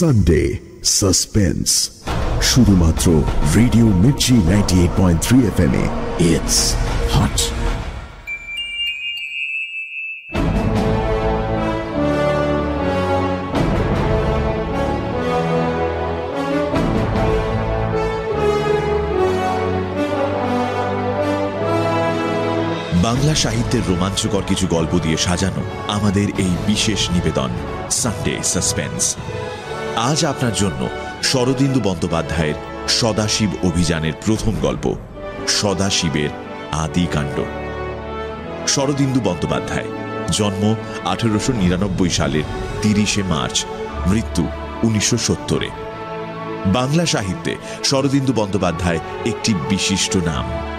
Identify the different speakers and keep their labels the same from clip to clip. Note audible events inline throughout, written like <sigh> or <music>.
Speaker 1: Sunday suspense শুধুমাত্র radio Mirchi ninety eight point three F M it's hot
Speaker 2: Bangla সাহিত্যের রোমাঞ্চকর কিছু গল্প দিয়ে সাজানো আমাদের এই বিশেষ নিবেদন সানডে সাসপেন্স আজ আপনার জন্য শরদিন্দু বন্দ্যোপাধ্যায়ের সদাশিব অভিযানের প্রথম গল্প, সদাশিবের আদিকাণ্ড শরদিন্দু বন্দ্যোপাধ্যায়, জন্ম আঠেরোশো নিরানব্বই সালের তিরিশে মার্চ, মৃত্যু উনিশশো সত্তরে। বাংলা সাহিত্যে শরদিন্দু বন্দ্যোপাধ্যায় একটি বিশিষ্ট নাম।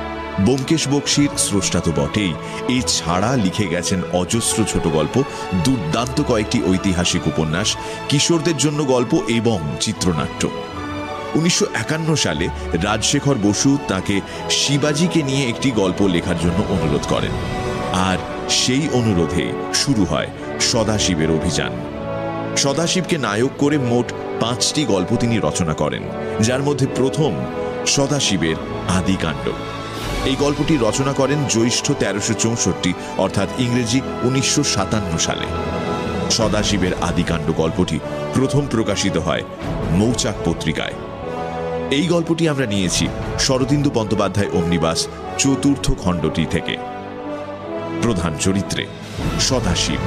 Speaker 2: ব্যোমকেশ বক্সির স্রষ্টা তো বটেই। এছাড়া লিখে গেছেন অজস্র ছোট গল্প, দুর্দান্ত কয়েকটি ঐতিহাসিক উপন্যাস, কিশোরদের জন্য গল্প এবং চিত্রনাট্য। উনিশশো একান্ন সালে রাজশেখর বসু তাকে শিবাজিকে নিয়ে একটি গল্প লেখার জন্য অনুরোধ করেন। আর সেই অনুরোধে শুরু হয় সদাশিবের অভিযান। সদাশিবকে নায়ক করে মোট পাঁচটি গল্প তিনি রচনা করেন, যার মধ্যে প্রথম সদাশিবের আদিকাণ্ড। এই গল্পটি রচনা করেন জ্যৈষ্ঠ তেরোশো চৌষট্টি, অর্থাৎ ইংরেজি উনিশশো সাতান্ন সালে। সদাশিবের আদিকাণ্ড গল্পটি প্রথম প্রকাশিত হয় মৌচাক পত্রিকায়। এই গল্পটি আমরা নিয়েছি শরদিন্দু বন্দ্যোপাধ্যায় অমনিবাস চতুর্থ খণ্ডটি থেকে। প্রধান চরিত্রে সদাশিব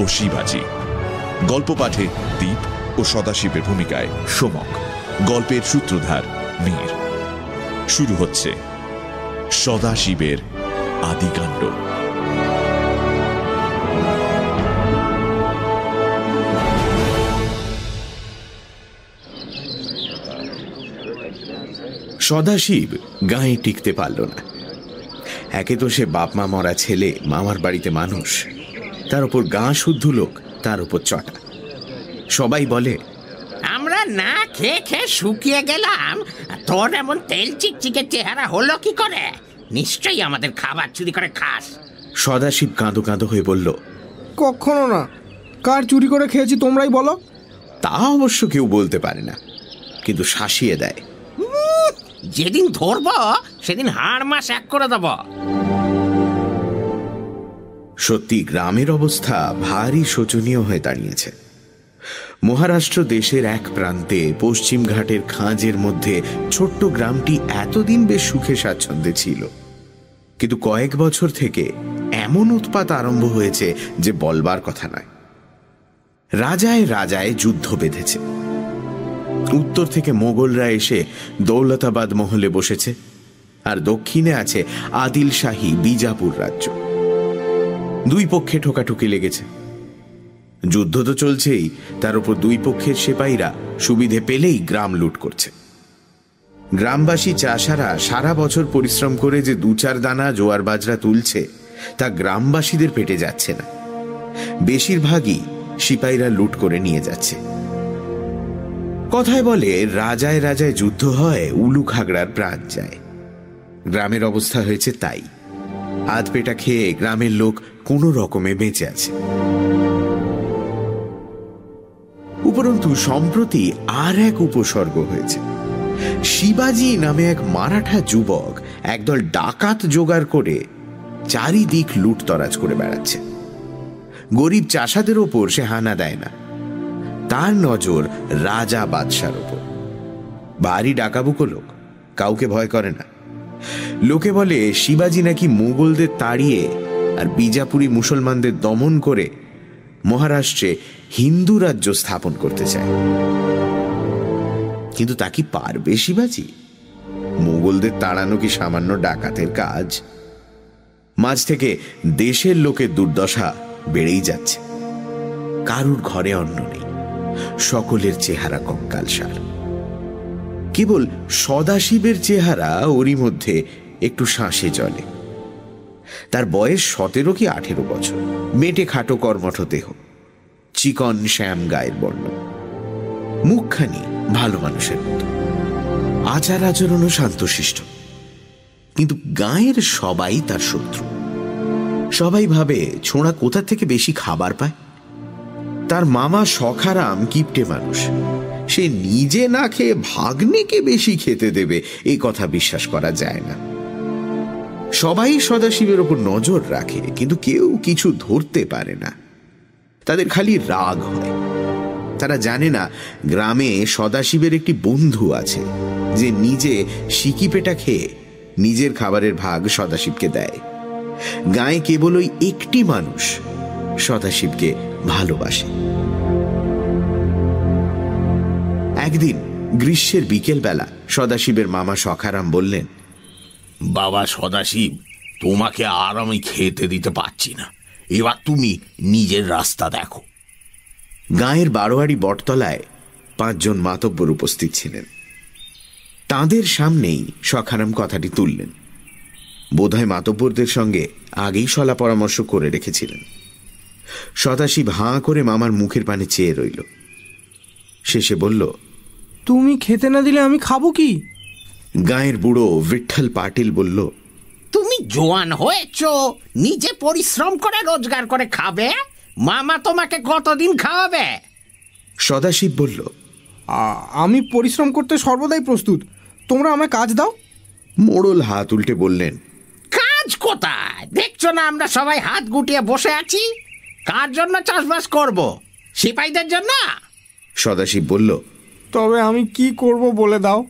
Speaker 2: ও শিবাজি। গল্প পাঠে দ্বীপ ও সদাশিবের ভূমিকায় সোমক। গল্পের সূত্রধার মীর। শুরু হচ্ছে সদাশিবের আদিকাণ্ড।
Speaker 3: সদাশিব গায়ে টিকতে পারল না। একে তো সে বাপ মা মরা ছেলে, মামার বাড়িতে মানুষ। তার উপর গাঁ শুদ্ধ লোক, তার উপর চটা। সবাই বলে
Speaker 4: না খেয়ে খেয়ে শুকিয়ে গেলাম। তোর এমন তেল চিকচিকে চেহারা হলো কি করে? নিশ্চয়ই আমাদের খাবার চুরি করে খাস।
Speaker 3: সদাশিব কাঁদো কাঁদো হয়ে বলল
Speaker 5: কখনো না। কার চুরি করে খেয়েছি তোমরাই বলো।
Speaker 3: তা অবশ্য কেউ বলতে পারে না কিন্তু শাসিয়ে দেয়।
Speaker 4: যেদিন ধরবো সেদিন হাড় মাস এক করে দেবো।
Speaker 3: সত্যি গ্রামের অবস্থা ভারী শোচনীয় হয়ে দাঁড়িয়েছে। মহারাষ্ট্র দেশের এক প্রান্তে পশ্চিম ঘাটের খাঁজের মধ্যে ছোট্ট গ্রামটি এতদিন বেশ সুখে স্বাচ্ছন্দ্যে ছিল। কিন্তু কয়েক বছর থেকে এমন উৎপাত আরম্ভ হয়েছে যে বলবার কথা নয়। রাজায় রাজায় যুদ্ধ বেঁধেছে। উত্তর থেকে মোগলরা এসে দৌলতাবাদ মহলে বসেছে আর দক্ষিণে আছে আদিল শাহী বিজাপুর রাজ্য। দুই পক্ষে ঠোকাঠুকি লেগেছে। যুদ্ধ তো চলছেই, তার উপর দুই পক্ষের সেপাইরা সুবিধে পেলেই গ্রাম লুট করছে। গ্রামবাসী চাষারা সারা বছর পরিশ্রম করে যে দু চার দানা জোয়ার বাজরা তুলছে, তা গ্রামবাসীদের পেটে যাচ্ছে না। বেশিরভাগই সিপাইরা লুট করে নিয়ে যাচ্ছে। কথায় বলে, রাজায় রাজায় যুদ্ধ হয় উলু খাগড়ার প্রাণ যায় গ্রামের অবস্থা হয়েছে তাই। হাত পেটা খেয়ে গ্রামের লোক কোনো রকমে বেঁচে আছে। উপরন্তু সম্প্রতি আর এক উপসর্গ হয়েছে। শিবাজি নামে এক মারাঠা যুবক একদল ডাকাত জোগাড় করে চারিদিক লুটতরাজ করে বেড়াচ্ছে। গরিব চাষাদের ওপর সে হানা দেয় না। তার নজর রাজা বাদশার ওপর। বাড়ি ডাকাবুকো লোক, কাউকে ভয় করে না। লোকে বলে, শিবাজি নাকি মুঘলদের তাড়িয়ে আর বিজাপুরি মুসলমানদের দমন করে মহারাষ্ট্রে হিন্দু রাজ্য স্থাপন করতে চায়। কিন্তু তা কি পারবে শিবাজি? মুঘলদের তাড়ানো কি সামান্য ডাকাতের কাজ? মাঝ থেকে দেশের লোকের দুর্দশা বেড়েই যাচ্ছে। কারুর ঘরে অন্ন নেই, সকলের চেহারা কঙ্কালসার কেবল সদাশিবের চেহারা ওরই মধ্যে একটু শ্বাসে চলে তার বয়স সতেরো কি আঠেরো বছর। মেটে খাটো কর্মঠ দেহ। চিকন শ্যাম গায়ের বর্ণ। মুখখানি ভালো মানুষের মতো। আচার আচরণও শান্তশিষ্ট। কিন্তু গায়ের সবাই তার শত্রু। সবাই ভাবে, ছোঁড়া কোথা থেকে বেশি খাবার পায়? তার মামা সখারাম কিপটে মানুষ। সে নিজে না খেয়ে ভাগ্নেকে বেশি খেতে দেবে এই কথা বিশ্বাস করা যায় না। সবাই সদাশিবের ওপর নজর রাখে, কিন্তু কেউ কিছু ধরতে পারে না। তাদের খালি রাগ হয়। তারা জানে না গ্রামে সদাশিবের একটি বন্ধু আছে, যে নিজে সিকি পেটা খেয়ে নিজের খাবারের ভাগ সদাশিবকে দেয়। গায়ে কেবল ওই একটি মানুষ সদাশিবকে ভালোবাসে। একদিন গ্রীষ্মের বিকেলবেলা সদাশিবের মামা সখারাম বললেন
Speaker 6: বাবা সদাশিব তোমাকে আর আমি খেতে দিতে পারছি না। এবার তুমি নিজের রাস্তা দেখো।
Speaker 3: গাঁয়ের বারোয়ারি বটতলায় পাঁচজন মাতব্বর উপস্থিত ছিলেন। তাদের সামনেই সখারাম কথাটি তুললেন। বোধহয় মাতব্বরদের সঙ্গে আগেই সলা পরামর্শ করে রেখেছিলেন। সদাশিব হাঁ করে মামার মুখের পানে চেয়ে রইল। শেষে বলল
Speaker 5: তুমি খেতে না দিলে আমি খাব কি?
Speaker 3: গাঁয়ের বুড়ো বিঠ্ঠল পাটিল বলল
Speaker 4: তুমি জোয়ান হয়েছ নিজে পরিশ্রম করে রোজগার করে খাবে? মামা তোমাকে কতদিন খাওয়াবে?
Speaker 3: সদাশিব বলল
Speaker 5: আ- আমি পরিশ্রম করতে সর্বদাই প্রস্তুত। তোমরা আমায় কাজ দাও।
Speaker 3: মোড়ল হাত উল্টে বললেন
Speaker 4: কাজ কোথায়? দেখছ না আমরা সবাই হাত গুটিয়ে বসে আছি? কার জন্য চাষবাস করব? সিপাহীদের জন্য?
Speaker 3: সদাশিব বলল
Speaker 5: তবে আমি কি করব বলে দাও।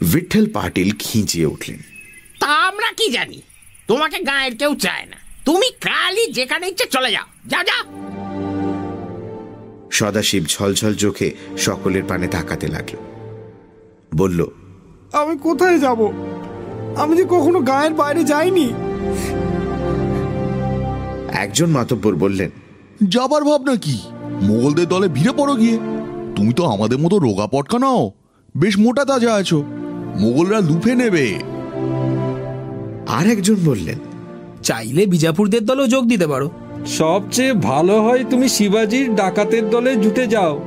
Speaker 3: বিঠ্ঠল পাটিল খিঁচিয়ে উঠলেন
Speaker 4: তা আমরা কি জানি তোমাকে গায়ের কেউ চায় না তুমি কালই যেখানে ইচ্ছে চলে যাও যা যাও
Speaker 3: সদাশিব ছলছল চোখে সকলের পানে তাকাতে লাগল বলল
Speaker 5: আমি কোথায় যাব? আমি যে কখনো গায়ের বাইরে যাইনি।
Speaker 3: একজন মাতব্বর বললেন
Speaker 7: যাবার ভাবনা কি? মোগলদের দলে ভিড়ে পড়ো গিয়ে। তুমি তো আমাদের মতো রোগা পটকা নাও। বেশ মোটা তাজা আছো। মোগলরা লুফে নেবে।
Speaker 3: আর একজন বললেন
Speaker 8: চাইলে বিজাপুরদের দলেও যোগ দিতে পারো।
Speaker 9: সবচেয়ে ভালো হয় তুমি শিবাজির ডাকাতের দলে জুটে যাও।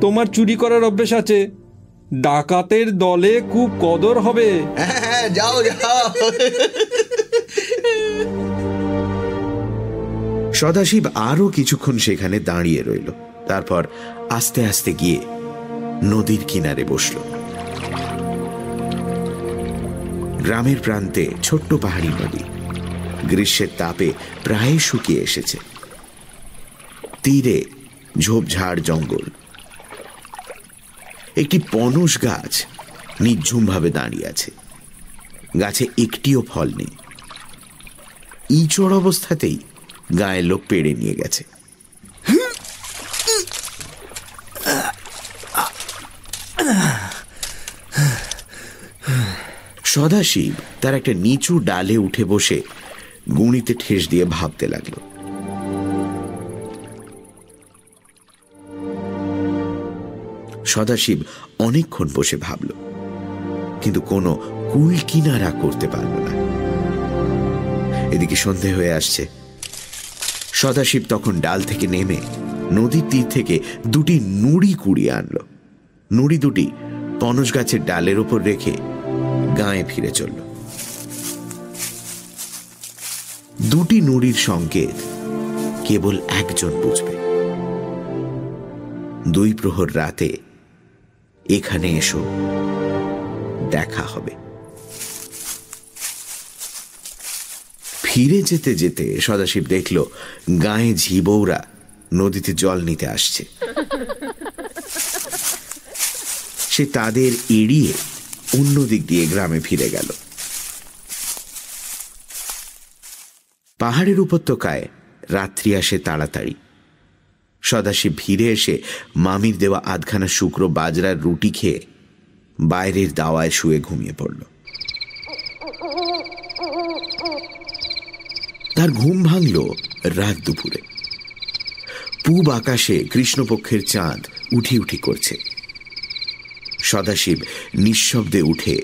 Speaker 9: তোমার চুরি করার অভ্যেস আছে। ডাকাতের দলে খুব কদর হবে।
Speaker 7: যাও যাও।
Speaker 3: সদাশিব আরও কিছুক্ষণ সেখানে দাঁড়িয়ে রইল। তারপর আস্তে আস্তে গিয়ে নদীর কিনারে বসল। গ্রামের প্রান্তে ছোট্ট পাহাড়ি নদী। গ্রীষ্মের তাপে প্রায় শুকিয়ে এসেছে। তীরে ঝোপঝাড় জঙ্গল। একটি পনস গাছ নিঝুমভাবে দাঁড়িয়ে আছে। গাছে একটিও ফল নেই। ইচড় অবস্থাতেই গায়ের লোক পেড়ে নিয়ে গেছে। সদাশিব তার একটা নিচু ডালে উঠে বসে গুণিতে ঠেস দিয়ে ভাবতে লাগল। সদাশিব অনেকক্ষণ বসে ভাবল, কিন্তু কোনো কুল কিনারা করতে পারল না। এদিকে সন্ধে হয়ে আসছে। সদাশিব তখন ডাল থেকে নেমে নদীর তীর থেকে দুটি নুড়ি কুড়িয়ে আনলো। নুড়ি দুটি পনস গাছের ডালের ওপর রেখে গায়ে ফিরে চলল। দুটি নুড়ির সংকেত কেবল একজন বুঝবে। দুই প্রহর রাতে এখানে এসো, দেখা হবে। ফিরে যেতে যেতে সদাশিব দেখল, গায়ে ঝিবৌরা নদীতে জল নিতে আসছে। সে তাদের এড়িয়ে অন্য দিক দিয়ে গ্রামে ফিরে গেল। পাহাড়ের উপত্যকায় রাত্রি আসে তাড়াতাড়ি। সদাশিব ভিড়ে এসে মামির দেওয়া আধখানা শুক্র বাজরার রুটি খেয়ে বাইরের দাওয়ায় শুয়ে ঘুমিয়ে পড়ল। তার ঘুম ভাঙল রাত দুপুরে। পূব আকাশে কৃষ্ণপক্ষের চাঁদ উঠি উঠি করছে। সদাশিব নিঃশব্দে উঠে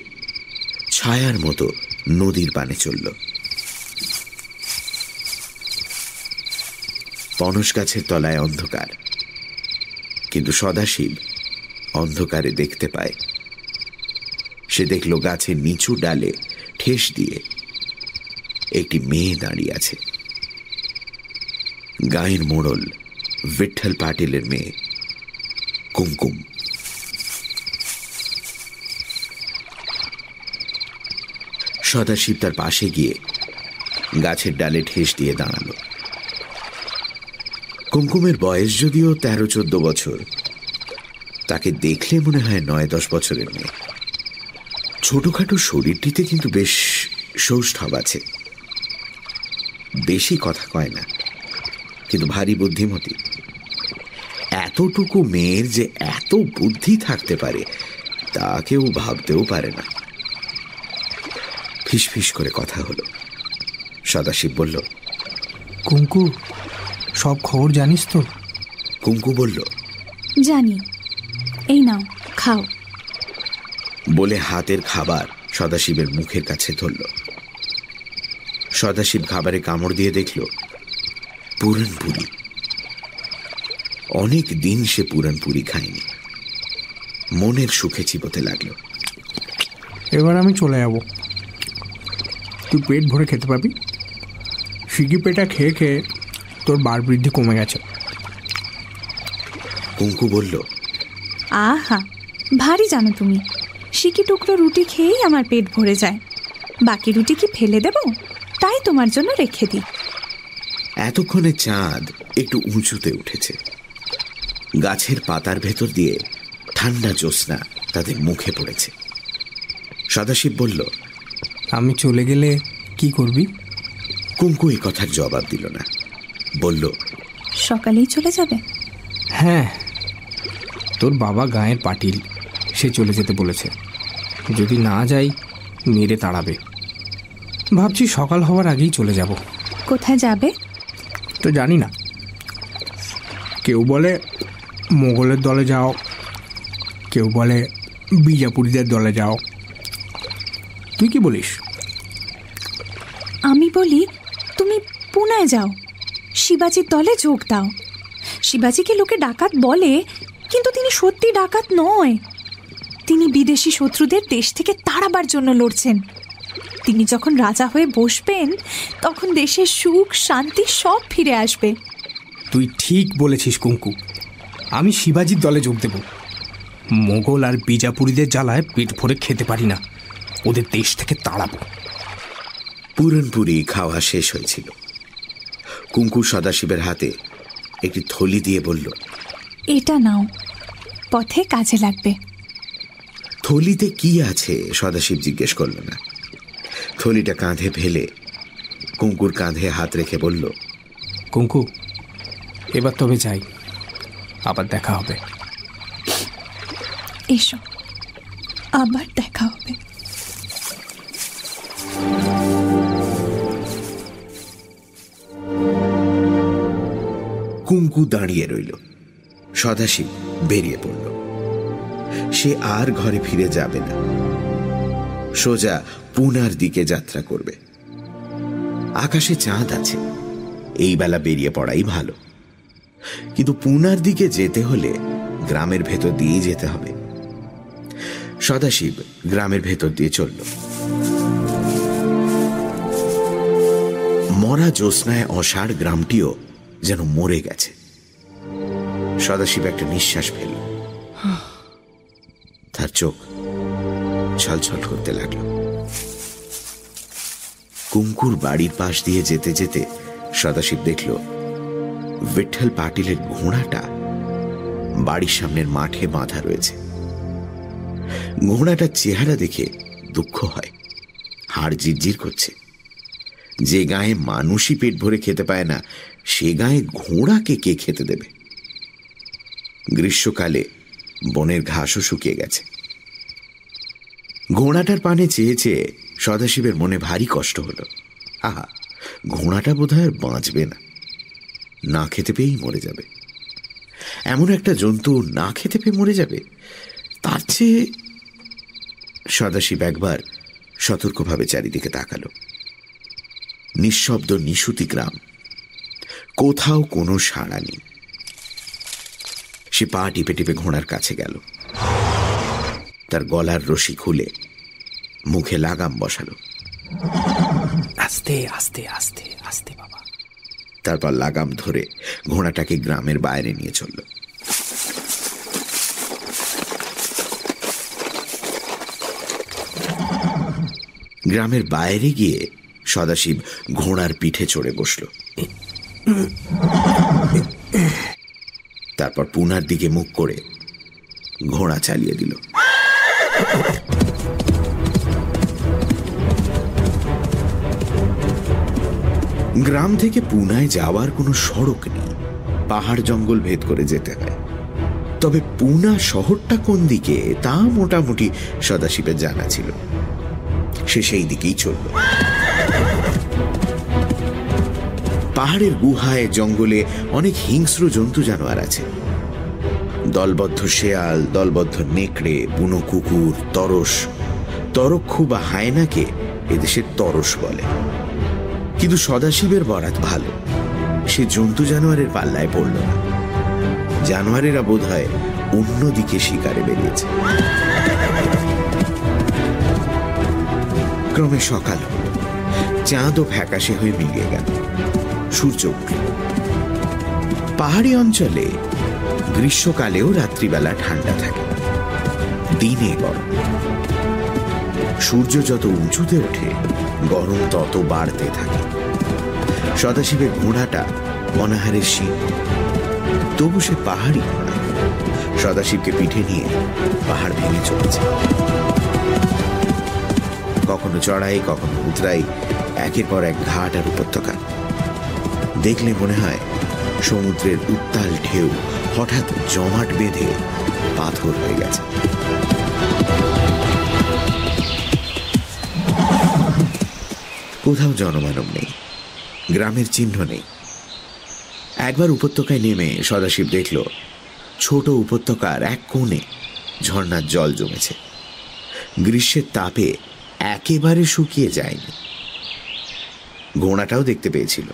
Speaker 3: ছায়ার মতো নদীর পানে চলল। পনস গাছের তলায় অন্ধকার। কিন্তু সদাশিব অন্ধকারে দেখতে পায়। সে দেখল গাছের নিচু ডালে ঠেস দিয়ে একটি মেয়ে দাঁড়িয়ে আছে। গায়ের মোড়ল বিঠল পাটিলের মেয়ে। কুমকুম। সদাশিব তার পাশে গিয়ে গাছের ডালে ঠেস দিয়ে দাঁড়াল। কুমকুমের বয়স যদিও তেরো চোদ্দ বছর, তাকে দেখলে মনে হয় নয় দশ বছরের মেয়ে। ছোটখাটো শরীরটিতে কিন্তু বেশ সৌষ্ঠব আছে। বেশি কথা কয় না, কিন্তু ভারী বুদ্ধিমতী। এতটুকু মেয়ের যে এত বুদ্ধি থাকতে পারে, তা কেউ ভাবতেও পারে না। ফিস করে কথা হলো। সদাশিব বলল
Speaker 5: কুঙ্কু সব খবর জানিস তো?
Speaker 3: কুঙ্কু বলল
Speaker 10: জানি। এই নাও খাও।
Speaker 3: বলে হাতের খাবার সদাশিবের মুখের কাছে ধরল। সদাশিব খাবারে কামড় দিয়ে দেখল পুরনপুরি অনেক দিন সে পুরনপুরি খায়নি। মনের সুখে চিপতে লাগল।
Speaker 5: এবার আমি চলে যাব। তুই পেট ভরে খেতে পাবি সিগি পেটা খেয়ে খেয়ে তোর বার বৃদ্ধি কমে গেছে।
Speaker 3: কুঙ্কু বলল
Speaker 10: আহা ভারী জানো তুমি। সিকি টুকরো রুটি খেয়েই আমার পেট ভরে যায়। বাকি রুটি কি ফেলে দেব? তাই তোমার জন্য রেখে দিই।
Speaker 3: এতক্ষণে চাঁদ একটু উঁচুতে উঠেছে। গাছের পাতার ভেতর দিয়ে ঠান্ডা জ্যোৎস্না তাদের মুখে পড়েছে। সদাশিব বলল
Speaker 5: আমি চলে গেলে কি করবি?
Speaker 3: কুঙ্কু এই কথার জবাব দিল না। বলল
Speaker 10: সকালেই চলে যাবে।
Speaker 5: হ্যাঁ তোর বাবা গায়ের পাটিল সে চলে যেতে বলেছে। যদি না যাই মেরে তাড়াবে। ভাবছি সকাল হওয়ার আগেই চলে যাব।
Speaker 10: কোথায় যাবে?
Speaker 5: তো জানি না। কেউ বলে মোগলের দলে যাও কেউ বলে বিজাপুরীদের দলে যাও। তুই কি বলিস?
Speaker 10: আমি বলি, তুমি পুনায় যাও। শিবাজির দলে যোগ দাও। শিবাজিকে লোকে ডাকাত বলে, কিন্তু তিনি সত্যি ডাকাত নয়। তিনি বিদেশি শত্রুদের দেশ থেকে তাড়াবার জন্য লড়ছেন। তিনি যখন রাজা হয়ে বসবেন, তখন দেশের সুখ, শান্তি সব ফিরে আসবে।
Speaker 5: তুই ঠিক বলেছিস, কুঙ্কু। আমি শিবাজির দলে যোগ দেব। মোগল আর বিজাপুরীদের জ্বালায় পেট ভরে খেতে পারি না। ওদের দেশ থেকে তাড়াবো।
Speaker 3: পুরনপুরি খাওয়া শেষ হয়েছিল। কুঙ্কু সদাশিবের হাতে একটি থলি দিয়ে বলল
Speaker 10: এটা নাও পথে কাজে লাগবে।
Speaker 3: থলিতে কি আছে? সদাশিব জিজ্ঞেস করল না। থলিটা কাঁধে ফেলে কুঙ্কুর কাঁধে হাত রেখে বলল
Speaker 5: কুঙ্কু এবার তবে যাই আবার দেখা হবে।
Speaker 10: এসো আবার দেখা হবে।
Speaker 3: কুঙ্কু দাঁড়িয়ে রইল। সদাশিব বেরিয়ে পড়ল। সে আর ঘরে ফিরে যাবে না। সোজা পুনার দিকে যাত্রা করবে। আকাশে চাঁদ আছে। এই বেলা বেরিয়ে পড়াই ভালো। কিন্তু পুনার দিকে যেতে হলে গ্রামের ভেতর দিয়ে যেতে হবে। সদাশিব গ্রামের ভেতর দিয়ে চলল। মরা জ্যোৎস্নায় অষাঢ় গ্রামটিও যেন মরে গেছে। সদাশিব একটা নিঃশ্বাস ফেলল। তার চোখ ছলছল করতে লাগল। কুঙ্কুর বাড়ির পাশ দিয়ে যেতে যেতে সদাশিব দেখল, বিঠল পাটিলের ঘোড়াটা বাড়ির সামনের মাঠে বাঁধা রয়েছে। ঘোড়াটার চেহারা দেখে দুঃখ হয়, হাড় জিরজির করছে। যে গায়ে মানুষই পেট ভরে খেতে পায় না, সে গায়ে ঘোড়াকে কে খেতে দেবে? গ্রীষ্মকালে বনের ঘাসও শুকিয়ে গেছে। ঘোড়াটার পানে চেয়ে চেয়ে সদাশিবের মনে ভারী কষ্ট হলো। আহা, ঘোড়াটা বোধ হয় বাঁচবে না। না খেতে পেয়েই মরে যাবে। এমন একটা জন্তু না খেতে পেয়ে মরে যাবে, তার চেয়ে সদাশিব একবার সতর্কভাবে চারিদিকে তাকালো। নিঃশব্দ নিশুতি গ্রাম। কোথাও কোনো সাড়া নেই। সে পা টিপে টিপে ঘোড়ার কাছে গেল। তার গলার রশি খুলে মুখে লাগাম বসালো।
Speaker 5: আস্তে আস্তে আস্তে আস্তে বাবা।
Speaker 3: তারপর লাগাম ধরে ঘোড়াটাকে গ্রামের বাইরে নিয়ে চলল। গ্রামের বাইরে গিয়ে সদাশিব ঘোড়ার পিঠে চড়ে বসল। তারপর পুনার দিকে মুখ করে ঘোড়া চালিয়ে দিল। গ্রাম থেকে পুনায় যাওয়ার কোনো সড়ক নেই। পাহাড় জঙ্গল ভেদ করে যেতে হয়। তবে পুনা শহরটা কোন দিকে, তা মোটামুটি সদাশিবের জানা ছিল। সে সেই দিকেই চলল। পাহাড়ের গুহায়, জঙ্গলে অনেক হিংস্র জন্তু জানোয়ার আছে। দলবদ্ধ শেয়াল, দলবদ্ধ নেকড়ে, বুনো কুকুর, তরস, তরক্ষু বা হায়নাকে এদেশের তরস বলে। কিন্তু সদাশিবের বরাত ভালো। সে জন্তু জানোয়ারের পাল্লায় পড়ল না। জানোয়ারেরা বোধ হয় অন্যদিকে শিকারে বেরিয়েছে। ক্রমে সকাল। হল চাঁদও ফ্যাকাশে হয়ে মিলিয়ে গেল। সূর্য উঠল পাহাড়ি অঞ্চলে গ্রীষ্মকালেও রাত্রিবেলা ঠান্ডা থাকে। দিনে গরম। সূর্য যত উঁচুতে ওঠে, গরম তত বাড়তে থাকে। সদাশিবের ঘোড়াটা অনাহারের শীত তবু সে পাহাড়ি ঘোড়া। সদাশিবকে পিঠে নিয়ে পাহাড় ভেঙে চলেছে। কখনো চড়াই, কখনো উতরাই, একের পর এক ঘাট আর উপত্যকা। দেখলে মনে হয় সমুদ্রের উত্তাল ঢেউ হঠাৎ জমাট বেঁধে পাথর হয়ে গেছে। কোথাও জনমানব নেই, গ্রামের চিহ্ন নেই। একবার উপত্যকায় নেমে সদাশিব দেখল, ছোট উপত্যকার এক কোণে ঝর্ণার জল জমেছে। গ্রীষ্মের তাপে একেবারে শুকিয়ে যায়নি। ঘোড়াটাও দেখতে পেয়েছিল।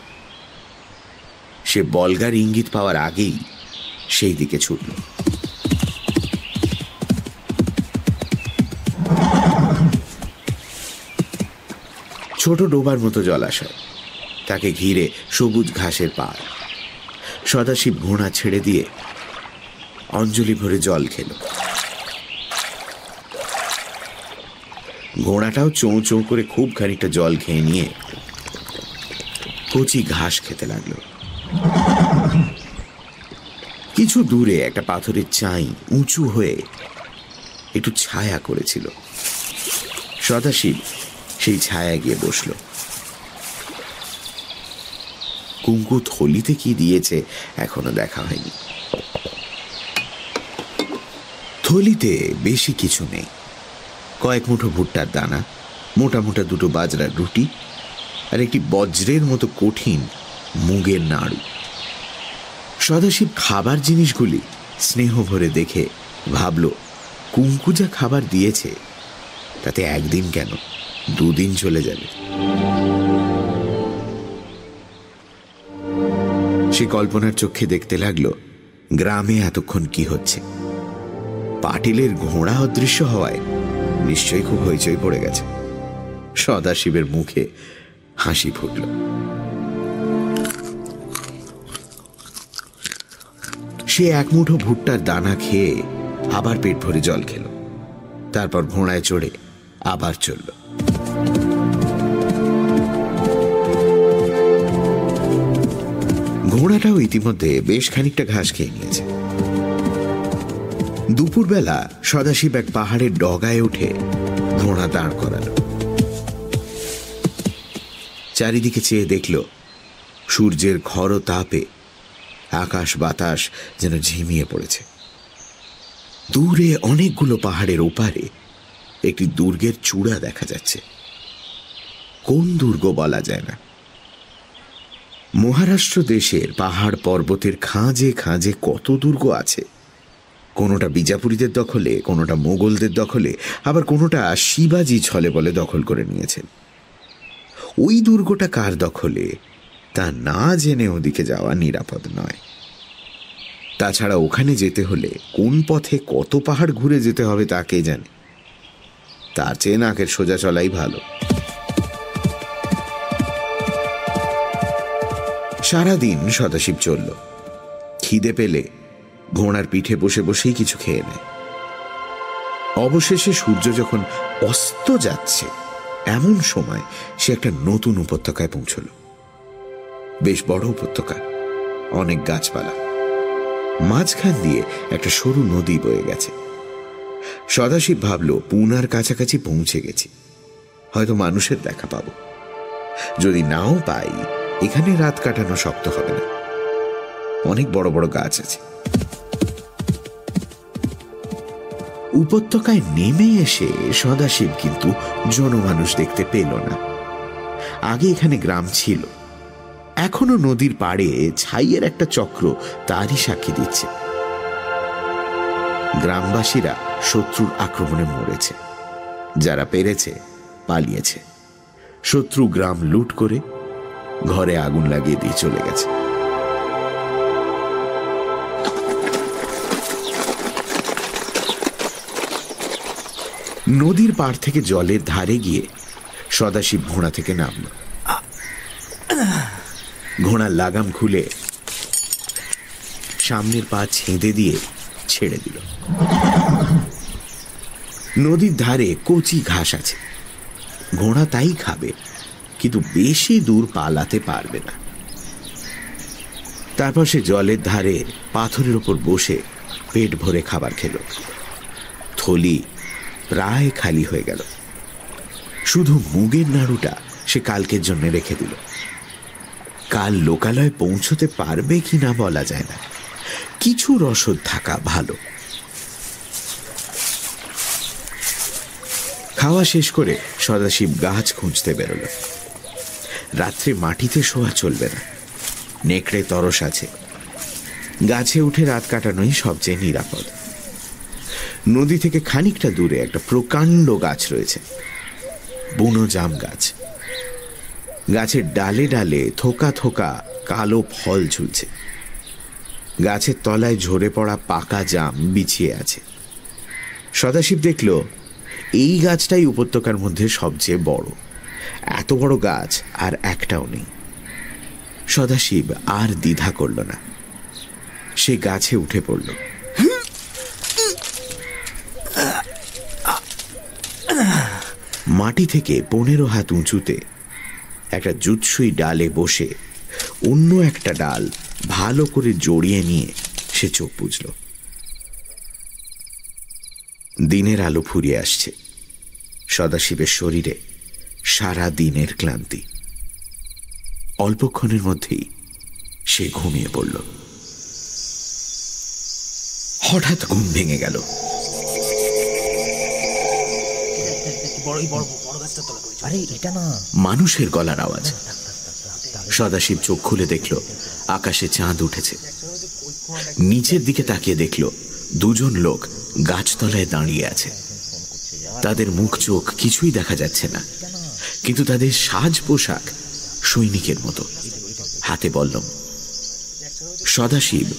Speaker 3: সে বলগার ইঙ্গিত পাওয়ার আগেই সেই দিকে ছুটল। ছোট ডোবার মতো জলাশয় তাকে ঘিরে সবুজ ঘাসের পাড়। সদাশিব ঘোড়া ছেড়ে দিয়ে অঞ্জলি ভরে জল খেল। ঘোড়াটাও চোঁ চোঁ করে খুব খানিকটা জল খেয়ে নিয়ে কচি ঘাস খেতে লাগল। কিছু দূরে একটা পাথরের চাই উঁচু হয়ে একটু ছায়া করেছিল। সদাশিব সেই ছায়া গিয়ে বসল। কুঙ্কু থলিতে কি দিয়েছে এখনও দেখা হয়নি। থলিতে বেশি কিছু নেই। কয়েক মুঠো ভুট্টার দানা, মোটা মোটা দুটো বাজরার রুটি আর একটি বজ্রের মতো কঠিন মুগের নাড়ু। সদাশিব খাবার জিনিসগুলি স্নেহ ভরে দেখে ভাবল কুঙ্কু যা খাবার দিয়েছে, তাতে একদিন কেন দুদিন চলে যাবে। সে কল্পনার চোখে দেখতে লাগল, গ্রামে এতক্ষণ কি হচ্ছে। পাটিলের ঘোড়া অদৃশ্য হওয়ায় নিশ্চয়ই খুব হইচই পড়ে গেছে। সদাশিবের মুখে হাসি ফুটল। সে এক মুঠো ভুট্টার দানা খেয়ে আবার পেট ভরে জল খেল। তারপর ঘোড়ায় চড়ে আবার চলল। ঘোড়াটাও ইতিমধ্যে বেশ খানিকটা ঘাস খেয়ে নিয়েছে। দুপুরবেলা সদাশিব এক পাহাড়ের ডগায় উঠে ঘোড়া দাঁড় করালো। চারিদিকে চেয়ে দেখল, সূর্যের খর তাপে আকাশ বাতাস যেন ঝিমিয়ে পড়েছে। দূরে অনেকগুলো পাহাড়ের ওপারে একটি দুর্গের চূড়া দেখা যাচ্ছে। কোন দুর্গ বলা যায় না। মহারাষ্ট্র দেশের পাহাড় পর্বতের খাঁজে খাঁজে কত দুর্গ আছে? কোনোটা বিজাপুরীদের দখলে, কোনোটা মোগলদের দখলে, আবার কোনোটা শিবাজি ছলে বলে দখল করে নিয়েছেন। ওই দুর্গটা কার দখলে? তা না জেনে ওদিকে যাওয়া নিরাপদ নয়। তাছাড়া ওখানে যেতে হলে কোন পথে কত পাহাড় ঘুরে যেতে হবে তা কে জানে? তার চেয়ে নাকের সোজা চলাই ভালো। সারাদিন সদাশিব চলল। খিদে পেলে ঘোড়ার পিঠে বসে বসেই কিছু খেয়ে নেয়। অবশেষে সূর্য যখন অস্ত যাচ্ছে, এমন সময় সে একটা নতুন উপত্যকায় পৌঁছল। বেশ বড় উপত্যকা অনেক গাছপালা। মাঝখান দিয়ে একটা সরু নদী বয়ে গেছে। সদাশিব ভাবল, পুনার কাছাকাছি পৌঁছে গেছি। হয়তো মানুষের দেখা পাব। যদি নাও পাই, এখানে রাত কাটানো শক্ত হবে না। অনেক বড় বড় গাছ আছে। উপত্যকায় নেমে এসে সদাশিব কিন্তু জনমানুষ দেখতে পেল না। আগে এখানে গ্রাম ছিল। এখনও নদীর পাড়ে ছাইয়ের একটা চক্র তারই সাক্ষী দিচ্ছে। গ্রামবাসীরা শত্রুর আক্রমণে মরেছে। যারা পেরেছে, পালিয়েছে। শত্রু গ্রাম লুট করে ঘরে আগুন লাগিয়ে দিয়ে চলে গেছে। নদীর পাড় থেকে জলের ধারে গিয়ে সদাশিব ঘোড়া থেকে নামল। ঘোড়ার লাগাম খুলে সামনের পা ছেঁদে দিয়ে ছেড়ে দিল। নদীর ধারে কচি ঘাস আছে। ঘোড়া তাই খাবে, কিন্তু বেশি দূর পালাতে পারবে না। তারপর সে জলের ধারে পাথরের ওপর বসে পেট ভরে খাবার খেল। থলি প্রায় খালি হয়ে গেল। শুধু মুগের নাড়ুটা সে কালকের জন্য রেখে দিল। কাল লোকালয়ে পৌঁছতে পারবে কি না বলা যায় না। কিছু রসদ থাকা ভালো। খাওয়া শেষ করে সদাশিব গাছ খুঁজতে বেরোল। রাত্রে মাটিতে শোয়া চলবে না। নেকড়ে তরস আছে। গাছে উঠে রাত কাটানোই সবচেয়ে নিরাপদ। নদী থেকে খানিকটা দূরে একটা প্রকাণ্ড গাছ রয়েছে। বুনো জাম গাছ। গাছের ডালে ডালে থোকা থোকা কালো ফল ঝুলছে। গাছের তলায় ঝরে পড়া পাকা জাম বিছিয়ে আছে। সদাশিব দেখল, এই গাছটাই উপত্যকার মধ্যে সবচেয়ে বড়। এত বড় গাছ আর একটাও নেই। সদাশিব আর দ্বিধা করল না। সে গাছে উঠে পড়ল। মাটি থেকে পনেরো হাত উঁচুতে একটা জুৎসুই ডালে বসে অন্য একটা ডাল ভালো করে জড়িয়ে নিয়ে সে চোখ বুঝল দিনের আলো ফুরিয়ে আসছে। সদাশিবের শরীরে সারা দিনের ক্লান্তি। অল্পক্ষণের মধ্যেই সে ঘুমিয়ে পড়ল। হঠাৎ ঘুম ভেঙে গেল। মানুষের গলার আওয়াজ। সদাশিব চোখ খুলে দেখল আকাশে চাঁদ উঠেছে। নিচের দিকে তাকিয়ে দেখল দুজন লোক গাছতলায় দাঁড়িয়ে আছে। তাদের মুখ চোখ কিছুই দেখা যাচ্ছে না। কিন্তু তাদের সাজ পোশাক সৈনিকের মতো। হাতে বললম। সদাশিব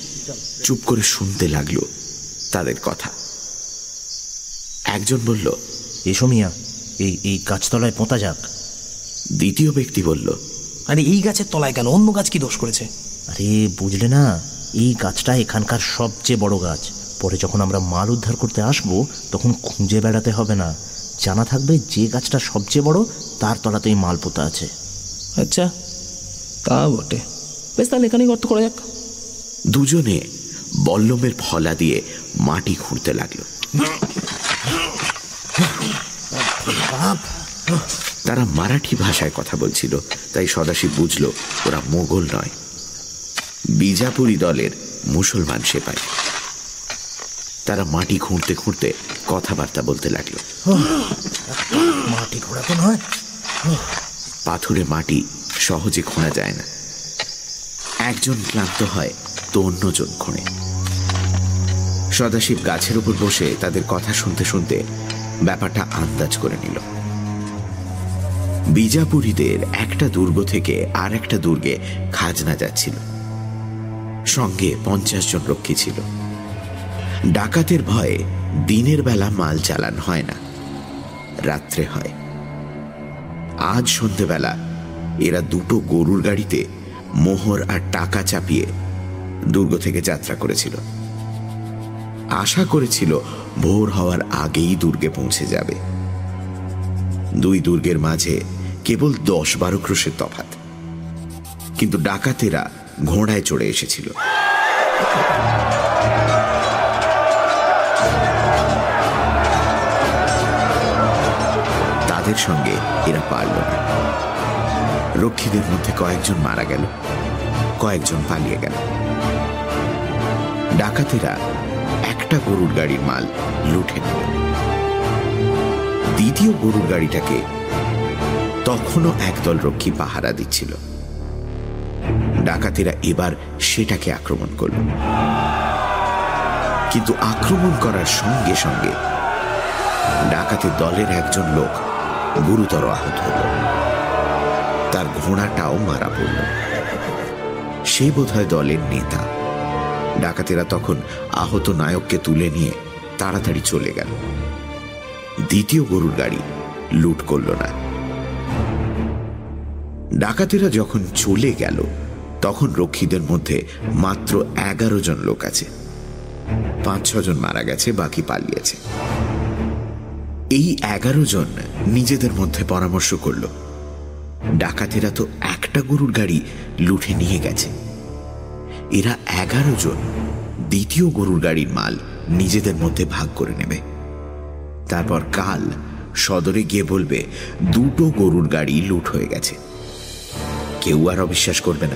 Speaker 3: চুপ করে শুনতে লাগল তাদের কথা। একজন বলল
Speaker 11: এসো মিয়া। এই এই গাছতলায় পোঁতা যাক।
Speaker 3: দ্বিতীয় ব্যক্তি বলল
Speaker 8: আরে এই গাছের তলায় কেন অন্য গাছ কি দোষ করেছে?
Speaker 11: আরে বুঝলে না এই গাছটা এখানকার সবচেয়ে বড় গাছ। পরে যখন আমরা মাল উদ্ধার করতে আসব তখন খুঁজে বেড়াতে হবে না। জানা থাকবে যে গাছটা সবচেয়ে বড় তার তলাতেই মাল পোতা আছে।
Speaker 8: আচ্ছা তা বটে। বেশ তাহলে এখানেই গর্ত করা যাক।
Speaker 3: দুজনে বল্লমের ফলা দিয়ে মাটি খুঁড়তে লাগল। তারা মারাঠি ভাষায় কথা বলছিল তাই সদাশিব বুঝল ওরা মোগল নয়। বিজাপুরি দলের মুসলমান সেপাই। তারা মাটি খুঁড়তে খুঁড়তে কথাবার্তা বলতে লাগল।
Speaker 11: মাটি তো নয়।
Speaker 3: পাথুরে মাটি সহজে খোঁড়া যায় না। একজন ক্লান্ত হয় তো অন্যজন খোঁড়ে। সদাশিব গাছের উপর বসে তাদের কথা শুনতে শুনতে ব্যাপারটা আন্দাজ করে নিল। বিজাপুরীদের একটা দুর্গ থেকে আর একটা দুর্গে খাজনা যাচ্ছিল। সঙ্গে পঞ্চাশ জন রক্ষী ছিল। ডাকাতের ভয়ে দিনের বেলা মাল চালান হয় না, রাত্রে হয়। আজ সন্ধেবেলা এরা দুটো গরুর গাড়িতে মোহর আর টাকা চাপিয়ে দুর্গ থেকে যাত্রা করেছিল। আশা করেছিল ভোর হওয়ার আগেই দুর্গে পৌঁছে যাবে। দুই দুর্গের মাঝে কেবল দশ বারো ক্রোশের তফাত কিন্তু ডাকাতেরা ঘোড়ায় চড়ে এসেছিল। তাদের সঙ্গে এরা পারল না। রক্ষীদের মধ্যে কয়েকজন মারা গেল, কয়েকজন পালিয়ে গেল। ডাকাতেরা একটা গরুর গাড়ির মাল লুঠে নিল। দ্বিতীয় গরুর গাড়িটাকে তখনও একদল রক্ষী পাহারা দিচ্ছিল। ডাকাতেরা এবার সেটাকে আক্রমণ করল। কিন্তু আক্রমণ করার সঙ্গে সঙ্গে ডাকাতের দলের একজন লোক গুরুতর আহত হল। তার ঘোড়াটাও মারা পড়ল। সে বোধহয় দলের নেতা। ডাকাতেরা তখন আহত নায়ককে তুলে নিয়ে তাড়াতাড়ি চলে গেল। দ্বিতীয় গরুর গাড়ি লুট করল না। ডাকাতেরা যখন চলে গেল, তখন রক্ষীদের মধ্যে মাত্র এগারো জন লোক আছে। পাঁচ ছজন মারা গেছে, বাকি পালিয়েছে। এই এগারো জন নিজেদের মধ্যে পরামর্শ করল, ডাকাতেরা তো একটা গরুর গাড়ি লুঠে নিয়ে গেছে। এরা এগারো জন দ্বিতীয় গরুর গাড়ির মাল নিজেদের মধ্যে ভাগ করে নেবে। তারপর কাল সদরে গিয়ে বলবে, দুটো গরুর গাড়ি লুট হয়ে গেছে। কেউ আর অবিশ্বাস করবে না।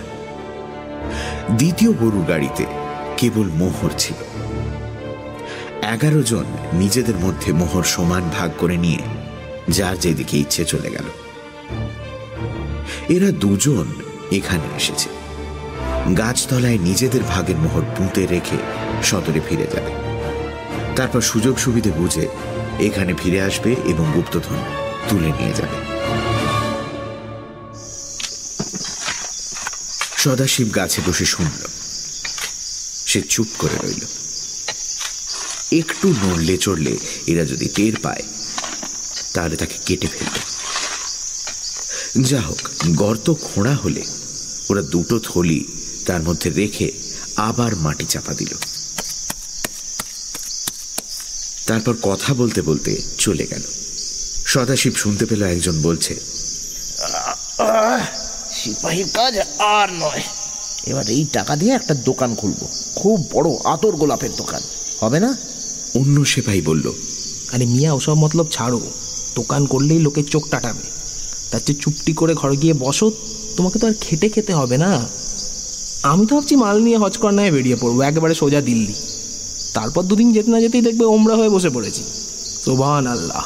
Speaker 3: দ্বিতীয় গরুর গাড়িতে কেবল মোহর ছিল। এগারো জন নিজেদের মধ্যে মোহর সমান ভাগ করে নিয়ে যার যেদিকে ইচ্ছে চলে গেল। এরা দুজন এখানে এসেছে। গাছতলায় নিজেদের ভাগের মোহর পুঁতে রেখে সদরে ফিরে যাবে। তারপর সুযোগ সুবিধে বুঝে এখানে ফিরে আসবে এবং গুপ্তধন তুলে নিয়ে যাবে। সদাশিব গাছে বসে শুনল। সে চুপ করে রইল। একটু নড়লে চড়লে এরা যদি টের পায়, তাহলে তাকে কেটে ফেলবে। যা হোক গর্ত খোঁড়া হলে ওরা দুটো থলি তার মধ্যে রেখে আবার মাটি চাপা দিল। তারপর কথা বলতে বলতে চলে গেল। সদাশিব শুনতে পেল একজন বলছে
Speaker 11: সিপাহীর কাজ আর নয়। এবার এই টাকা দিয়ে একটা দোকান খুলবো। খুব বড় আতর গোলাপের দোকান। হবে না?
Speaker 3: অন্য সেপাই বলল
Speaker 8: আরে মিয়া ওসব মতলব ছাড়ো। দোকান করলেই লোকের চোখ টাটাবে। তার চেয়ে চুপটি করে ঘরে গিয়ে বসো। তোমাকে তো আর খেটে খেতে হবে না। আমি তো ভাবছি মাল নিয়ে হজকর্নায় বেরিয়ে পড়ব একেবারে সোজা দিল্লি। তারপর দুদিন যেতে না যেতেই দেখবে ওমরা হয়ে বসে পড়েছি। সোভান আল্লাহ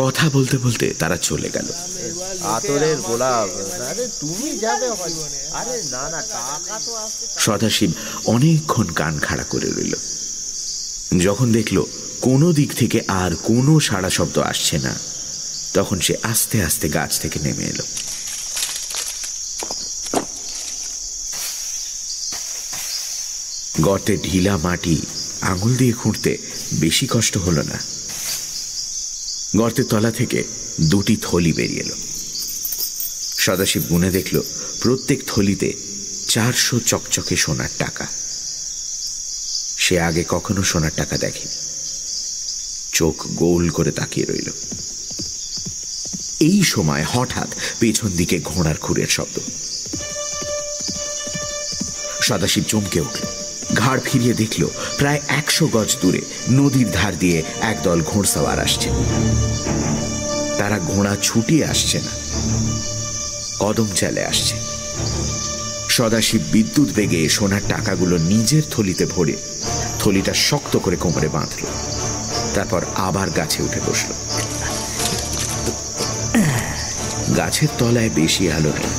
Speaker 3: কথা বলতে বলতে তারা চলে গেল।
Speaker 11: আতরের গোলাপ। আরে তুমি যাবে আরে না না টাকা তো
Speaker 3: সদাশিব অনেকক্ষণ কান খাড়া করে রইল। যখন দেখল কোনো দিক থেকে আর কোনো সাড়া শব্দ আসছে না তখন সে আস্তে আস্তে গাছ থেকে নেমে এলো। গর্তে ঢিলা মাটি আঙুল দিয়ে খুঁড়তে বেশি কষ্ট হল না। গর্তের তলা থেকে দুটি থলি বেরিয়ে এলো। সদাশিব গুনে দেখল, প্রত্যেক থলিতে চারশো চকচকে সোনার টাকা। সে আগে কখনো সোনার টাকা দেখেনি। চোখ গোল করে তাকিয়ে রইল। এই সময় হঠাৎ পেছন দিকে ঘোড়ার খুরের শব্দ। সদাশিব চমকে উঠল। ঘাড় ফিরিয়ে দেখল, প্রায় একশো গজ দূরে নদীর ধার দিয়ে একদল ঘোড়সাওয়ার আসছে। তারা ঘোড়া ছুটিয়ে আসছে না, কদম চালে আসছে। সদাশিব বিদ্যুৎ বেগে সোনার টাকাগুলো নিজের থলিতে ভরে থলিটা শক্ত করে কোমরে বাঁধল, তারপর আবার গাছে উঠে বসল। গাছের তলায় বেশি আলো নেই।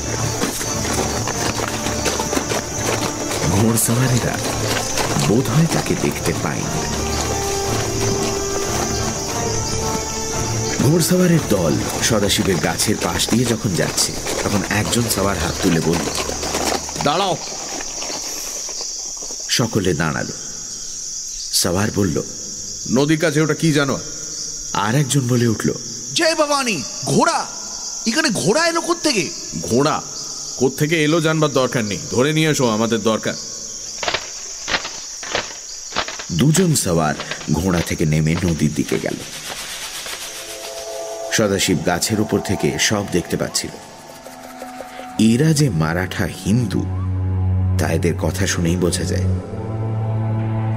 Speaker 3: ঘোড়সাওয়ারেরা হয় তাকে দেখতে পায়নি ঘোড়সাওয়ারের দল সদাশিবের গাছের পাশ দিয়ে যখন যাচ্ছে তখন একজন সাওয়ার হাত তুলে বলল
Speaker 7: দাঁড়াও।
Speaker 3: সকলে দাঁড়াল। সাওয়ার বলল
Speaker 7: নদীর কাছে ওটা কি জানো?
Speaker 3: আর একজন বলে উঠল
Speaker 7: জয় ভবানী ঘোড়া। এখানে ঘোড়া এলো থেকে ঘোড়া? থেকে এলো জানবার দরকার নেই। ধরে নিয়ে এসো আমাদের দরকার।
Speaker 3: দুজন সওয়ার ঘোড়া থেকে নেমে নদীর দিকে গেল। সদাশিব গাছের উপর থেকে সব দেখতে পাচ্ছিল। এরা যে মারাঠা হিন্দু, তা এদের কথা শুনেই বোঝা যায়।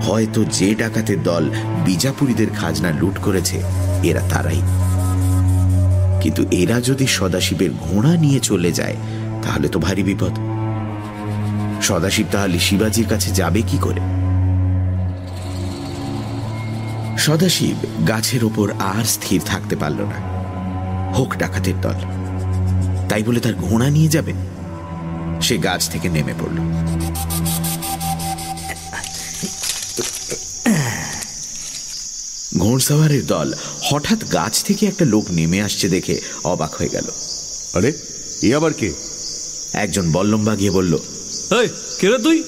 Speaker 3: হয়তো যে ডাকাতের দল বিজাপুরীদের খাজনা লুট করেছে, এরা তারাই। কিন্তু এরা যদি সদাশিবের ঘোড়া নিয়ে চলে যায়, তাহলে তো ভারী বিপদ। সদাশিব তাহলে শিবাজির কাছে যাবে কি করে? সদাশিব গাছের ওপর আর স্থির থাকতে পারল না। হোক ডাকাতের দল। তাই বলে তার ঘোড়া নিয়ে যাবে? সে গাছ থেকে নেমে পড়ল। ঘোড়সাওয়ারের দল হঠাৎ গাছ থেকে একটা লোক নেমে আসছে দেখে অবাক হয়ে গেল।
Speaker 7: আরে এ আবার কে?
Speaker 3: একজন বল্লম্বা গিয়ে বলল
Speaker 5: তুই?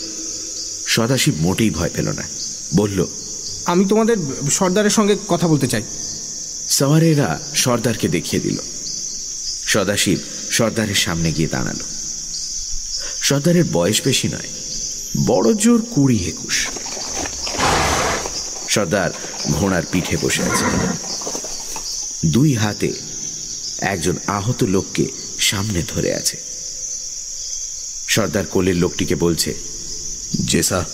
Speaker 3: সদাশিব মোটেই ভয় পেল না। বলল
Speaker 5: আমি তোমাদের সর্দারের সঙ্গে কথা বলতে চাই।
Speaker 3: সওয়ারেরা সর্দারকে দেখিয়ে দিল। সদাশিব সর্দারের সামনে গিয়ে দাঁড়াল। সর্দারের বয়স বেশি নয় বড় জোর কুড়ি একুশ। সর্দার ঘোড়ার পিঠে বসে আছে। দুই হাতে একজন আহত লোককে সামনে ধরে আছে। সর্দার কোলের লোকটিকে বলছে
Speaker 12: জেসা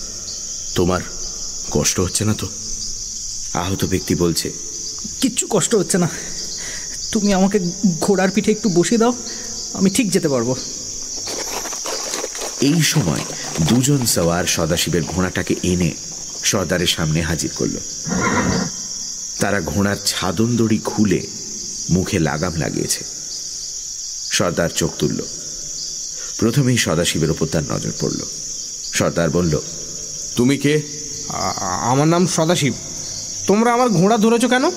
Speaker 12: তোমার কষ্ট হচ্ছে না তো?
Speaker 3: আহত ব্যক্তি বলছে।
Speaker 13: কিচ্ছু কষ্ট হচ্ছে না। তুমি আমাকে ঘোড়ার পিঠে একটু বসিয়ে দাও আমি ঠিক যেতে পারব।
Speaker 3: এই সময় দুজন সওয়ার সদাশিবের ঘোড়াটাকে এনে সর্দারের সামনে হাজির করল। তারা ঘোড়ার ছাদন দড়ি খুলে মুখে লাগাম লাগিয়েছে। সর্দার চোখ তুলল। প্রথমেই সদাশিবের ওপর তার নজর পড়ল। সর্দার বলল
Speaker 12: তুমি কে?
Speaker 5: আমার নাম সদাশিব। তোমরা আমার ঘোড়া ধরেছো কেন?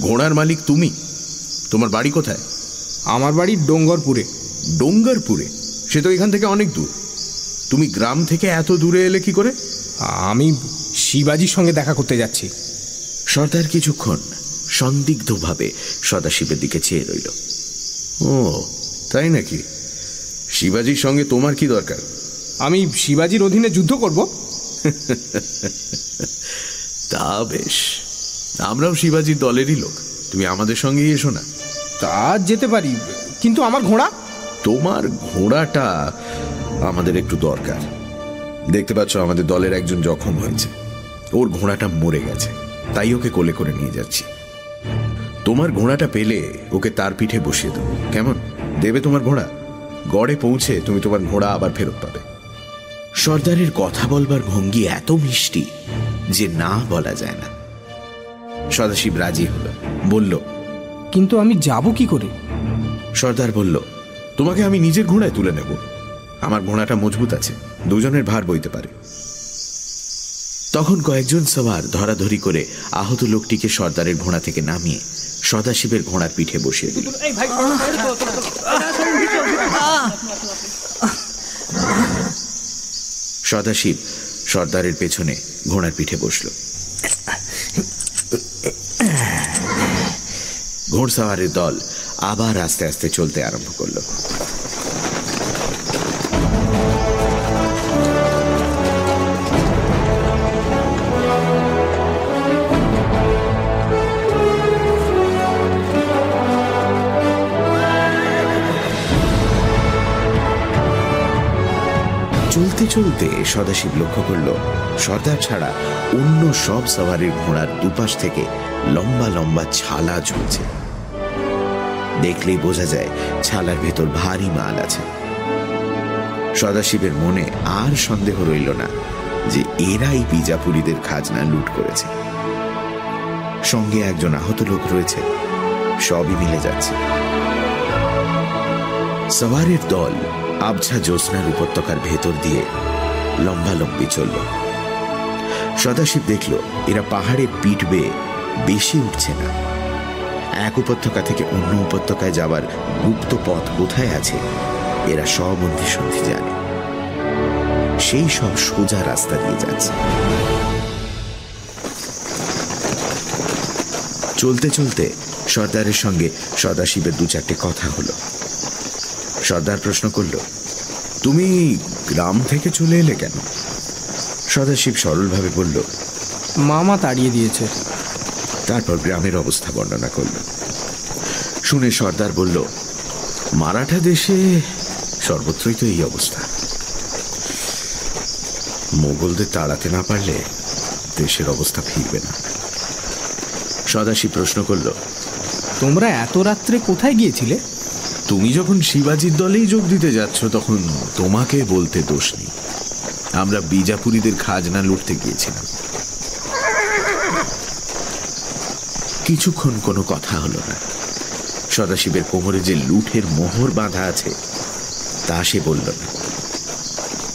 Speaker 12: ঘোড়ার মালিক তুমি। তোমার বাড়ি কোথায়?
Speaker 5: আমার বাড়ি ডোঙ্গরপুরে।
Speaker 12: ডোঙ্গরপুরে? সে তো এখান থেকে অনেক দূর। তুমি গ্রাম থেকে এত দূরে এলে কি করে?
Speaker 5: আমি শিবাজির সঙ্গে দেখা করতে যাচ্ছি।
Speaker 3: সর্দার কিছুক্ষণ সন্দিগ্ধভাবে সদাশিবের দিকে চেয়ে রইল।
Speaker 12: ও তাই নাকি? শিবাজির সঙ্গে তোমার কি দরকার?
Speaker 5: আমি শিবাজির অধীনে যুদ্ধ করব। <laughs>
Speaker 12: তা বেশ। আমরাও শিবাজির দলেরই লোক। তুমি আমাদের সঙ্গেই এসো না।
Speaker 5: তা যেতে পারি কিন্তু আমার ঘোড়া?
Speaker 12: তোমার ঘোড়াটা আমাদের একটু দরকার। দেখতে পাচ্ছ আমাদের দলের একজন জখম হয়েছে। ওর ঘোড়াটা মরে গেছে। তাই ওকে কোলে করে নিয়ে যাচ্ছি। তোমার ঘোড়াটা পেলে ওকে তার পিঠে বসিয়ে দেবো। কেমন? দেবে তোমার ঘোড়া? গড়ে পৌঁছে তুমি তোমার ঘোড়া আবার ফেরত পাবে।
Speaker 3: সর্দারের কথা বলবার ভঙ্গি এত মিষ্টি যে না বলা যায় না। সদাশিব রাজি হল বলল
Speaker 5: কিন্তু আমি যাব কি করে
Speaker 3: সর্দার বলল
Speaker 12: তোমাকে আমি নিজের ঘোড়ায় তুলে নেব আমার ঘোড়াটা মজবুত আছে দুজনের ভার বইতে পারে
Speaker 3: তখন কয়েকজন সওয়ার ধরাধরি করে আহত লোকটিকে সর্দারের ঘোড়া থেকে নামিয়ে সদাশিবের ঘোড়ার পিঠে বসিয়ে দিল সদাশিব সর্দারের পেছনে ঘোড়ার পিঠে বসল ঘোড়সাওয়ারের দল আবার আস্তে আস্তে চলতে আরম্ভ করল। চলতে সদাশিব লক্ষ্য করল, সর্দার ছাড়া অন্য সব সওয়ারির ঘোড়ার দুপাশ থেকে লম্বা লম্বা ছালা ঝুলছে। দেখলেই বোঝা যায় ছালার ভেতর ভারী মাল আছে। সদাশিবের মনে আর সন্দেহ রইল না যে এরাই বিজাপুরীদের খাজনা লুট করেছে। সঙ্গে একজন আহত লোক রয়েছে, সবই মিলে যাচ্ছে। সওয়ারের দল আবছা জ্যোৎস্নার উপত্যকার ভেতর দিয়ে লম্বালম্বি চলল। সদাশিব দেখল, এরা পাহাড়ে পিঠ বেয়ে বেশি উঠছে না। এক উপত্যকা থেকে অন্য উপত্যকায় যাবার গুপ্ত পথ কোথায় আছে, এরা সবন্ধি সন্ধি জানে। সেই সব সোজা রাস্তা দিয়ে যাচ্ছে। চলতে চলতে সর্দারের সঙ্গে সদাশিবের দু চারটে কথা হলো। সর্দার প্রশ্ন করল
Speaker 12: তুমি গ্রাম থেকে চলে এলে কেন?
Speaker 3: সদাশিব সরলভাবে বলল
Speaker 5: মামা তাড়িয়ে দিয়েছে।
Speaker 3: তারপর গ্রামের অবস্থা বর্ণনা করল। শুনে সর্দার বলল মারাঠা দেশে সর্বত্রই তো এই অবস্থা। মোগলদের তাড়াতে না পারলে দেশের অবস্থা ফিরবে না। সদাশি প্রশ্ন করল
Speaker 5: তোমরা এত রাত্রে কোথায় গিয়েছিলে?
Speaker 3: তুমি যখন শিবাজির দলেই যোগ দিতে যাচ্ছ, তখন তোমাকে বলতে দোষ নেই। আমরা বিজাপুরীদের খাজনা লুটতে গিয়েছিলাম। কিছুক্ষণ কোনো কথা হলো না। সদাশিবের কোমরে যে লুঠের মোহর বাঁধা আছে, তা সে বলল না।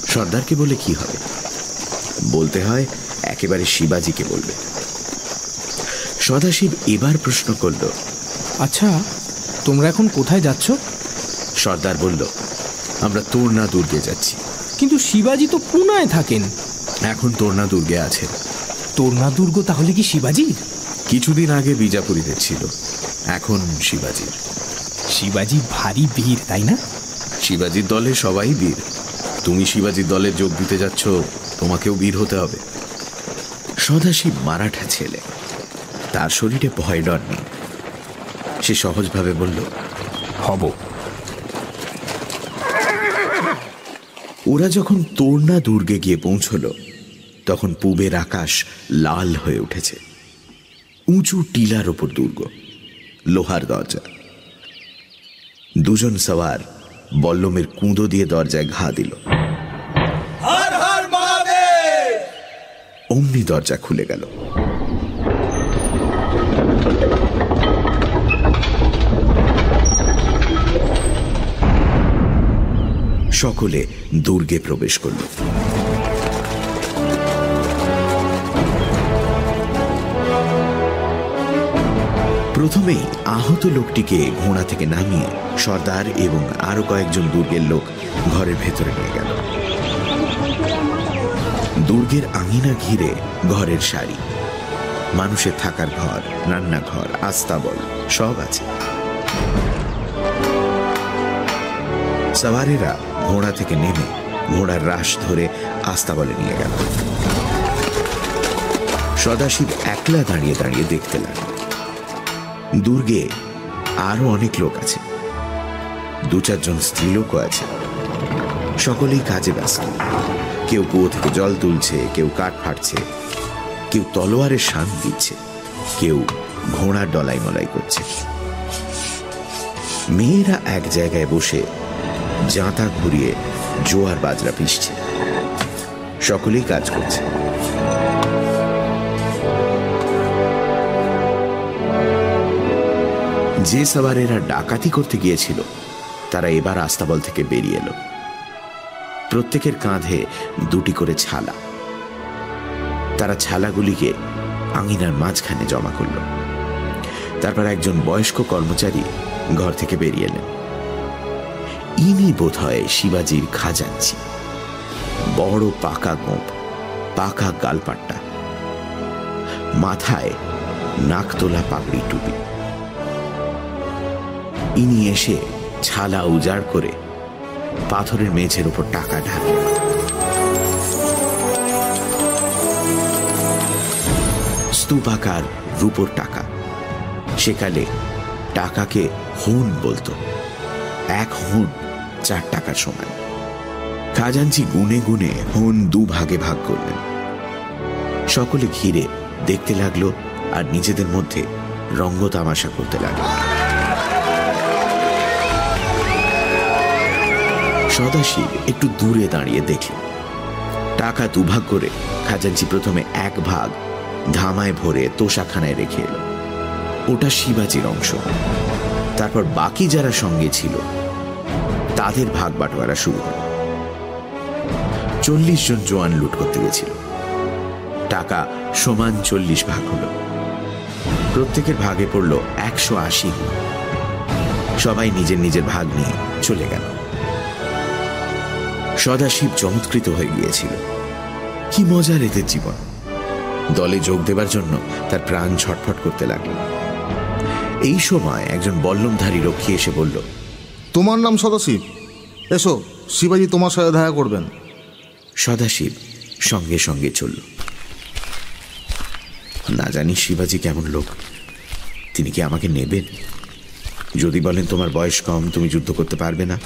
Speaker 3: সর্দারকে বলে কি হবে? বলতে হয়, একেবারে শিবাজিকে বলবে। সদাশিব এবার প্রশ্ন করল
Speaker 5: আচ্ছা তোমরা এখন কোথায় যাচ্ছ?
Speaker 3: সর্দার বলল আমরা তোরনা দুর্গে যাচ্ছি।
Speaker 5: কিন্তু শিবাজি তো পুনায় থাকেন।
Speaker 3: এখন তোরনা দুর্গে আছে
Speaker 5: তোরনা দুর্গ তাহলে কি শিবাজির?
Speaker 3: কিছুদিন আগে বিজাপুরীদের ছিল এখন শিবাজির।
Speaker 5: শিবাজি ভারী বীর তাই না?
Speaker 3: শিবাজির দলে সবাই বীর। তুমি শিবাজির দলে যোগ দিতে যাচ্ছ তোমাকেও বীর হতে হবে। সদাশিব মারাঠা ছেলে। তার শরীরে ভয় ডর নেই। সে সহজভাবে বলল
Speaker 5: হব।
Speaker 3: ওরা যখন তোরনা দুর্গে গিয়ে পৌঁছল তখন পূবের আকাশ লাল হয়ে উঠেছে। উঁচু টিলার ওপর দুর্গ লোহার দরজা। দুজন সওয়ার বল্লমের কুঁদো দিয়ে দরজায় ঘা দিল। অমনি দরজা খুলে গেল। সকলে দুর্গে প্রবেশ করল। প্রথমেই আহত লোকটিকে ঘোড়া থেকে নামিয়ে সর্দার এবং আরও কয়েকজন দুর্গের লোক ঘরের ভেতরে নিয়ে গেল। দুর্গের আঙিনা ঘিরে ঘরের সারি। মানুষের থাকার ঘর, রান্নাঘর, আস্তাবল সব আছে। সাওয়ারেরা ঘোড়া থেকে নেমে ঘোড়ার রাশ ধরে আস্তাবলে নিয়ে গেল। সদাশিব একলা দাঁড়িয়ে দাঁড়িয়ে দেখতে লাগল। দুর্গে আরও অনেক লোক আছে। দু চারজন স্ত্রীলোকও আছে। সকলেই কাজে ব্যস্ত। কেউ কুয়ো থেকে জল তুলছে, কেউ কাঠ ফাটছে, কেউ তলোয়ারে শান দিচ্ছে, কেউ ঘোড়ার ডলাই মলাই করছে। মেয়েরা এক জায়গায় বসে জাঁতা ঘুরিয়ে জোয়ার বাজরা পিসছে। সকলেই কাজ করছে। যে সাবারেরা ডাকাতি করতে গিয়েছিল, তারা এবার আস্তাবল থেকে বেরিয়ে এলো। প্রত্যেকের কাঁধে দুটি করে ছালা। তারা ছালাগুলিকে আঙিনার মাঝখানে জমা করল। তারপর একজন বয়স্ক কর্মচারী ঘর থেকে বেরিয়ে এলেন। ইনি বোধ হয় শিবাজির খাজাঞ্চি। বড় পাকা গোপ পাকা গালপাট্টা। মাথায় নাক তোলা পাগড়ি টুপি। ইনি এসে ছালা উজাড় করে পাথরের মেঝের উপর টাকা ঢালে। স্তূপাকার রূপর টাকা। সেকালে টাকাকে হুন বলতো। এক হুন। চার টাকার সমান। খাজাঞ্চি গুনে গুনে হুন দু ভাগে ভাগ করলেন। সকলে ঘিরে দেখতে লাগল আর নিজেদের মধ্যে রঙ্গ তামাশা করতে লাগল। সদাশিব একটু দূরে দাঁড়িয়ে দেখল টাকা দুভাগ করে খাজাঞ্চি প্রথমে এক ভাগ ধামায় ভরে তোষাখানায় রেখে এলো। ওটা শিবাজির অংশ। তারপর বাকি যারা সঙ্গে ছিল তাদের ভাগ বাটোয়ারা শুরু চল্লিশ জন জোয়ান লুট করতে গেছিল। টাকা সমান চল্লিশ ভাগ হলো। প্রত্যেকের ভাগে পড়ল একশো আশি সবাই নিজের নিজের ভাগ নিয়ে চলে গেল। সদাশিব চমৎকৃত হয়ে গিয়েছিল। কি মজার এদের জীবন। দলে যোগ দেবার জন্য তার প্রাণ ছটফট করতে লাগল। এই সময় একজন বল্লমধারী রক্ষী এসে বলল
Speaker 14: তোমার নাম সদাশিব? এসো, শিবাজি তোমার সাথে দেখা করবেন।
Speaker 3: সদাশিব সঙ্গে সঙ্গে চলল। না জানি শিবাজি কেমন লোক। তিনি কি আমাকে নেবেন? যদি বলেন তোমার বয়স কম, তুমি যুদ্ধ করতে পারবে না।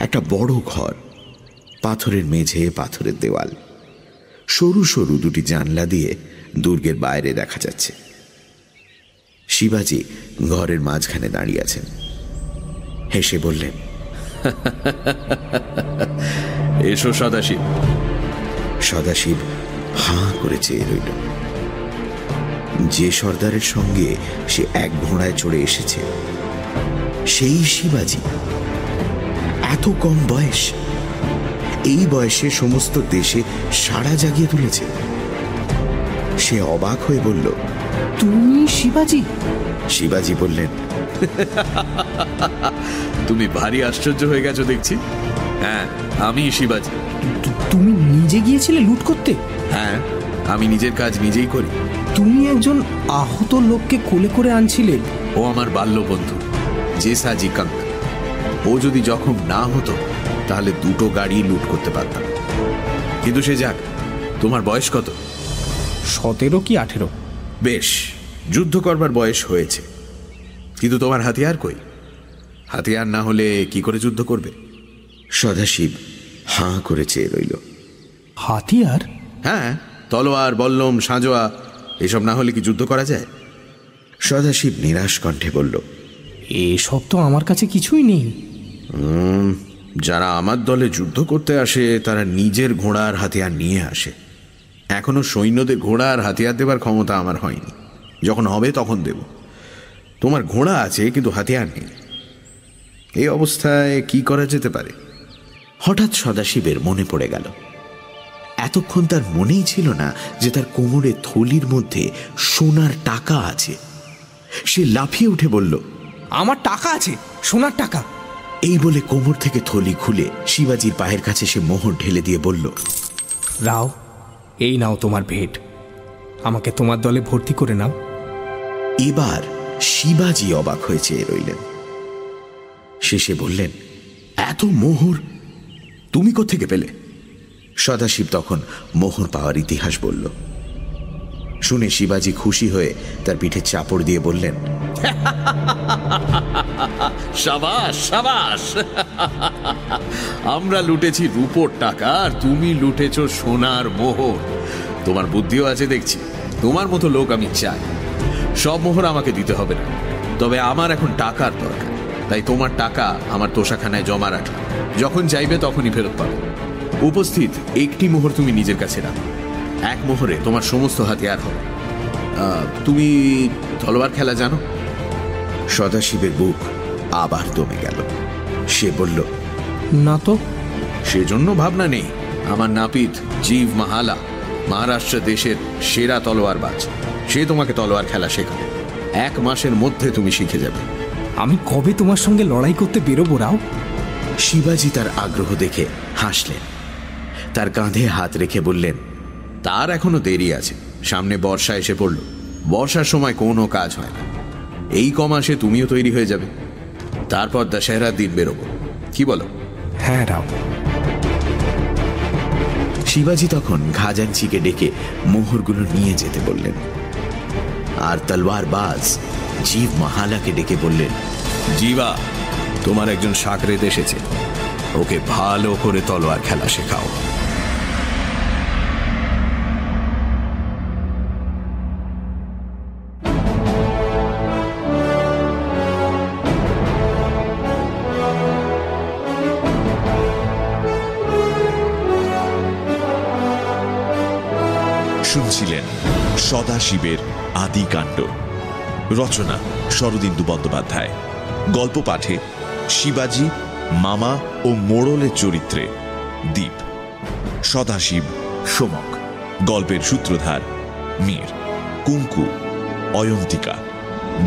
Speaker 3: একটা বড় ঘর, পাথরের মেঝে, পাথরের দেওয়াল। সরু সরু দুটি জানলা দিয়ে দুর্গের বাইরে দেখা যাচ্ছে। শিবাজি ঘরের মাঝখানে দাঁড়িয়ে আছেন। হেসে বললেন
Speaker 12: এসো সদাশিব।
Speaker 3: সদাশিব হাঁ করে চেয়ে রইল। যে সর্দারের সঙ্গে সে এক ঘোড়ায় চড়ে এসেছে সেই শিবাজি। এত কম বয়স। এই বয়সে সমস্ত দেশে সাড়া জাগিয়ে তুলেছে। সে অবাক হয়ে বলল
Speaker 5: তুমি শিবাজি?
Speaker 3: শিবাজি বললেন
Speaker 12: তুমি ভারী আশ্চর্য হয়ে গেছো দেখছি। হ্যাঁ আমি শিবাজি।
Speaker 5: তুমি নিজে গিয়েছিলে লুট করতে?
Speaker 12: হ্যাঁ আমি নিজের কাজ নিজেই করি।
Speaker 5: তুমি একজন আহত লোককে কোলে করে আনছিলে?
Speaker 12: ও আমার বাল্য বন্ধু জেসা জিকাঙ্ক ও যদি জখম না হতো তাহলে দুটো গাড়ি লুট করতে পারতাম। কিন্তু সে যাক তোমার বয়স কত?
Speaker 5: সতেরো কি আঠেরো?
Speaker 12: বেশ যুদ্ধ করবার বয়স হয়েছে। কিন্তু তোমার হাতিয়ার কই? হাতিয়ার না হলে কি করে যুদ্ধ করবে?
Speaker 3: সদাশিব হাঁ করে চেয়ে রইল।
Speaker 5: হাতিয়ার?
Speaker 12: হ্যাঁ তলোয়ার বল্লম সাঁজোয়া এসব না হলে কি যুদ্ধ করা যায়?
Speaker 3: সদাশিব নিরাশ কণ্ঠে বলল
Speaker 5: এসব তো আমার কাছে কিছুই নেই।
Speaker 12: যারা আমার দলে যুদ্ধ করতে আসে, তারা নিজের ঘোড়ার হাতিয়ার নিয়ে আসে। এখনও সৈন্যদের ঘোড়ার হাতিয়ার দেবার ক্ষমতা আমার হয়নি। যখন হবে তখন দেব। তোমার ঘোড়া আছে, কিন্তু হাতিয়ার নেই। এই অবস্থায় কি করা যেতে পারে?
Speaker 3: হঠাৎ সদাশিবের মনে পড়ে গেল। এতক্ষণ তার মনেই ছিল না যে তার কোমরে থলির মধ্যে সোনার টাকা আছে। সে লাফিয়ে উঠে বলল,
Speaker 5: আমার টাকা আছে, সোনার টাকা।
Speaker 3: এই বলে কোমর থেকে থলি খুলে শিবাজির পায়ের কাছে সে মোহর ঢেলে দিয়ে বলল
Speaker 5: রাও এই নাও তোমার ভেট। আমাকে তোমার দলে ভর্তি করে নাও।
Speaker 3: এবার শিবাজি অবাক হয়ে চেয়ে রইলেন। শেষে বললেন এত মোহর তুমি কোথেকে পেলে? সদাশিব তখন মোহর পাওয়ার ইতিহাস বলল শুনে শিবাজি খুশি হয়ে তার পিঠে চাপড় দিয়ে বললেন
Speaker 12: আমরা লুটেছি রূপোর টাকা আর তুমি লুটেছ সোনার মোহর। তোমার বুদ্ধিও আছে দেখছি। তোমার মতো লোক আমি চাই। সব মোহর আমাকে দিতে হবে না। তবে আমার এখন টাকার দরকার। তাই তোমার টাকা আমার তোষাখানায় জমা রাখো। যখন চাইবে তখনই ফেরত পাবে। উপস্থিত, একটি মোহর তুমি নিজের কাছে রাখো। এক মোহরে তোমার সমস্ত হাতিয়ার হবে। তুমি তলোয়ার খেলা জানো?
Speaker 3: সদাশিবের বুক আবার দমে গেল। সে বলল
Speaker 5: না তো।
Speaker 12: সেজন্য ভাবনা নেই। আমার নাপিত জীব মাহালা মহারাষ্ট্র দেশের সেরা তলোয়ার বাজ। সে তোমাকে তলোয়ার খেলা শেখাবে। এক মাসের মধ্যে তুমি শিখে যাবে।
Speaker 5: আমি কবে তোমার সঙ্গে লড়াই করতে বেরোবো রাও?
Speaker 3: শিবাজি তার আগ্রহ দেখে হাসলেন। তার কাঁধে হাত রেখে বললেন
Speaker 12: তার এখনও দেরি আছে। সামনে বর্ষা এসে পড়ল। বর্ষার সময় কোনো কাজ হয় না। এই কমাসে তুমিও তৈরি হয়ে যাবে। তারপর দশেহরার দিন বেরোবো। কি বলো?
Speaker 5: হ্যাঁ রাও
Speaker 3: শিবাজি তখন খাজাঞ্চিকে ডেকে মোহরগুলো নিয়ে যেতে বললেন। আর তলবার বাজ জীব মাহালাকে ডেকে বললেন
Speaker 12: জিবা তোমার একজন সাকরেত এসেছে। ওকে ভালো করে তলোয়ার খেলা শেখাও।
Speaker 2: শুনছিলেন সদাশিবের আদিকাণ্ড রচনা শরদিন্দু বন্দ্যোপাধ্যায়। গল্প পাঠে শিবাজি, মামা ও মোড়লের চরিত্রে দ্বীপ সদাশিব, সোমক। গল্পের সূত্রধার মীর। কুঙ্কু, অয়ন্তিকা।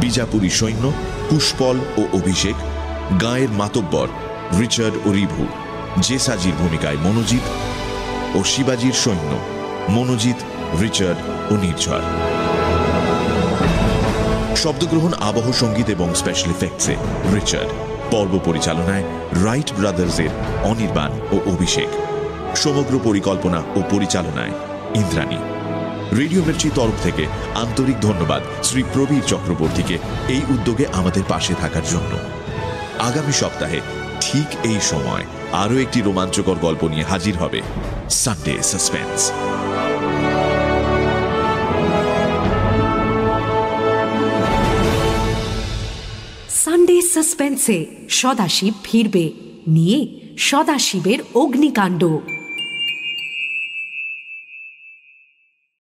Speaker 2: বিজাপুরী সৈন্য, পুষ্পল ও অভিষেক। গাঁয়ের মাতব্বর রিচার্ড ও রিভু। জেসাজির ভূমিকায় মনোজিৎ ও শিবাজির সৈন্য মনোজিৎ রিচার্ড ও নির্ঝর। শব্দগ্রহণ, আবহ সংগীত এবং স্পেশাল এফেক্টসে রিচার্ড পর্ব পরিচালনায় রাইট ব্রাদার্সের অনির্বাণ ও অভিষেক। সমগ্র পরিকল্পনা ও পরিচালনায় ইন্দ্রাণী। রেডিও মির্চি তরফ থেকে আন্তরিক ধন্যবাদ শ্রী প্রবীর চক্রবর্তীকে এই উদ্যোগে আমাদের পাশে থাকার জন্য। আগামী সপ্তাহে ঠিক এই সময় আরও একটি রোমাঞ্চকর গল্প নিয়ে হাজির হবে সানডে সাসপেন্স
Speaker 15: সাসপেন্সে সদাশিব ফিরবে। নিয়ে সদাশিবের অগ্নিকাণ্ড।